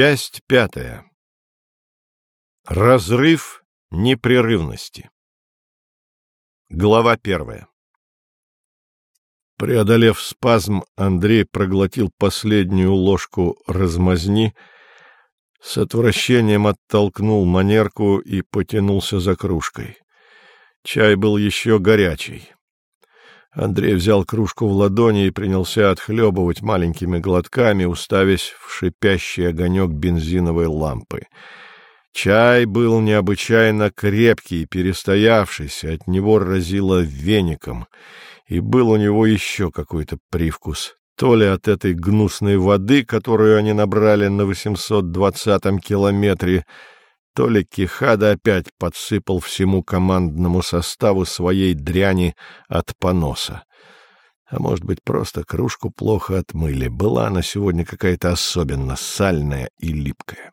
Часть пятая. Разрыв непрерывности. Глава первая. Преодолев спазм, Андрей проглотил последнюю ложку размазни, с отвращением оттолкнул манерку и потянулся за кружкой. Чай был еще горячий. Андрей взял кружку в ладони и принялся отхлебывать маленькими глотками, уставясь в шипящий огонек бензиновой лампы. Чай был необычайно крепкий, перестоявшийся, от него разило веником, и был у него еще какой-то привкус. То ли от этой гнусной воды, которую они набрали на 820-м километре, то ли Кихада опять подсыпал всему командному составу своей дряни от поноса. А может быть, просто кружку плохо отмыли. Была она сегодня какая-то особенно сальная и липкая.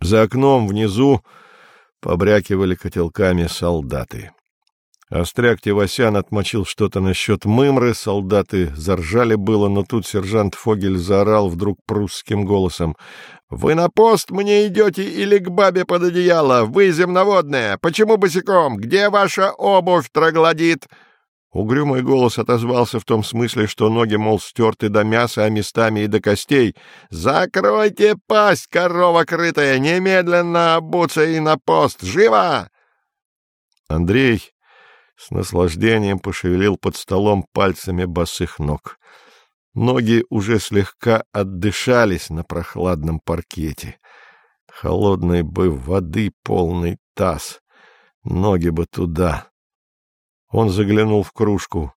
За окном внизу побрякивали котелками солдаты. Остряк Тевасян отмочил что-то насчет мымры, солдаты заржали было, но тут сержант Фогель заорал вдруг прусским голосом. — Вы на пост мне идете или к бабе под одеяло? Вы земноводная! Почему босиком? Где ваша обувь, троглодит? Угрюмый голос отозвался в том смысле, что ноги, мол, стерты до мяса, а местами и до костей. «Закройте пасть, корова крытая! Немедленно обуться и на пост! Живо!» Андрей с наслаждением пошевелил под столом пальцами босых ног. Ноги уже слегка отдышались на прохладном паркете. Холодной бы воды полный таз. Ноги бы туда. Он заглянул в кружку.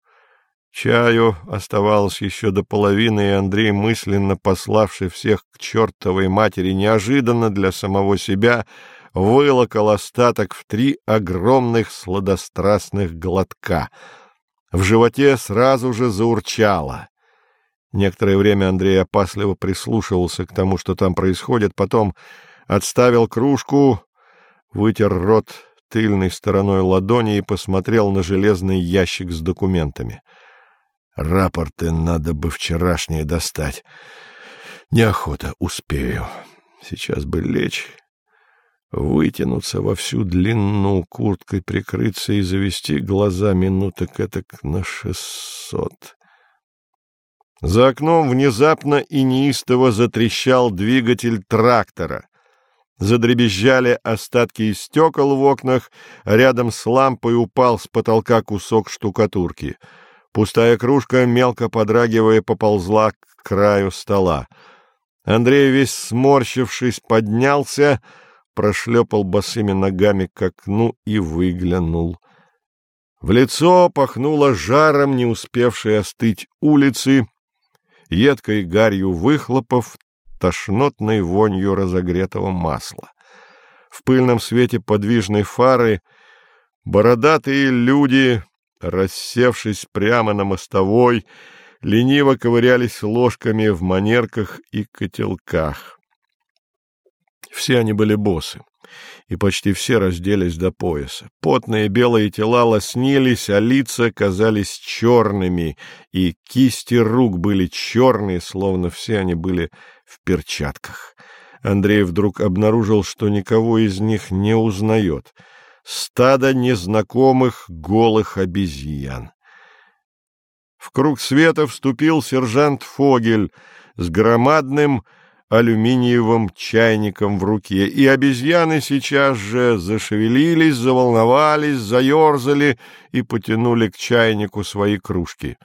Чаю оставалось еще до половины, и Андрей, мысленно пославший всех к чертовой матери, неожиданно для самого себя — вылокал остаток в три огромных сладострастных глотка. В животе сразу же заурчало. Некоторое время Андрей опасливо прислушивался к тому, что там происходит, потом отставил кружку, вытер рот тыльной стороной ладони и посмотрел на железный ящик с документами. Рапорты надо бы вчерашние достать. Неохота, успею. Сейчас бы лечь вытянуться во всю длину, курткой прикрыться и завести глаза минуток этак на шестьсот. За окном внезапно и неистово затрещал двигатель трактора. Задребезжали остатки стекол в окнах, рядом с лампой упал с потолка кусок штукатурки. Пустая кружка, мелко подрагивая, поползла к краю стола. Андрей, весь сморщившись, поднялся — прошлепал босыми ногами к окну и выглянул. В лицо пахнуло жаром, не успевшей остыть улицы, едкой гарью выхлопов, тошнотной вонью разогретого масла. В пыльном свете подвижной фары бородатые люди, рассевшись прямо на мостовой, лениво ковырялись ложками в манерках и котелках. Все они были боссы, и почти все разделись до пояса. Потные белые тела лоснились, а лица казались черными, и кисти рук были черные, словно все они были в перчатках. Андрей вдруг обнаружил, что никого из них не узнает. Стадо незнакомых голых обезьян. В круг света вступил сержант Фогель с громадным алюминиевым чайником в руке, и обезьяны сейчас же зашевелились, заволновались, заерзали и потянули к чайнику свои кружки.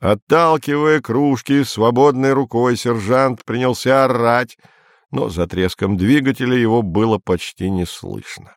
Отталкивая кружки, свободной рукой сержант принялся орать, но за треском двигателя его было почти не слышно.